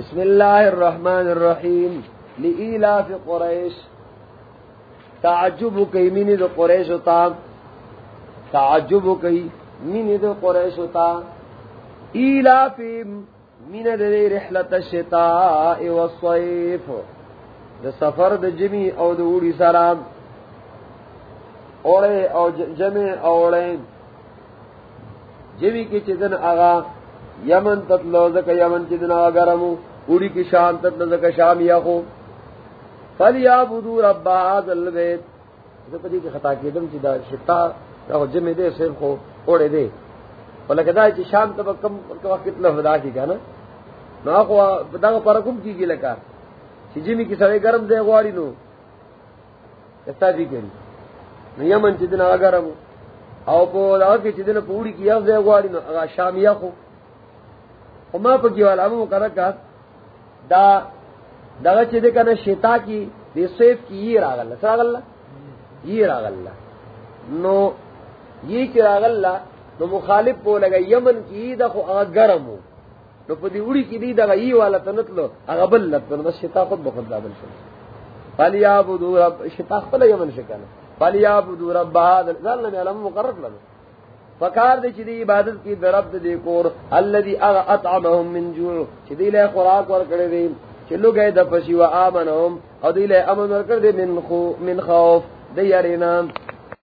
بسم اللہ الرحمن الرحیم لإلاف قریش تعجب کئی مینی دو قریش ہوتا، تعجب کئی مینی دو قریش ہوتا۔ ایلاف مین دے رحلت الشتاء والصیف دا سفر دا جمی او دا اوڑی سرام اوڑے او جمع اوڑے۔ جمی کی چیزن آغا یمن تتلو، زکا یمن چیزن آغا گرمو۔ اوڑی کی شام تتلو زکا شام یا خو یخو فلیابدو رب آز البیت. زکا دی کی خطا کیدم چی دا شتا. دا جمع دے صرف خو اوڑے دے. ولکہ دا چی شام تبا کم وقت کتلا فدا کی کانا نو آخو دا پرکم کی گی لکا. چی جمی کی سوے گرم دے غواری نو. استا دی جی کری. نو یمن چی دن آغا گرمو او پو دا کی چی دن پوڑی کی یخ دے غواری نو. آغا شام یخو او ما پا کی والا مو کرکا دا دا چی دے کنا شتا کی دے سیف کی یہ راغل سر یہ راغل نو یہ کی راغل نو مخالف پو لگا یمن کی دا خو آغا گرمو نو پا دی اوڑی کی دی دا ای والا تنتلو اغا بل لطن بس شتا خود بخود دابل شد فالی آبودو رب شتا خپل یمن شکانا فالی آبودو رب بہادر ذالنا می علم مقرر لنا فکار دی چی دی عبادت کی دی رب دی کور اللذی اغا اطعمهم من جوع. چی دی لے خوراک ورکڑی دی چی لو گئے دا و آمنهم او دی لے امن ورکڑ دی من, خو من خوف دی یرینام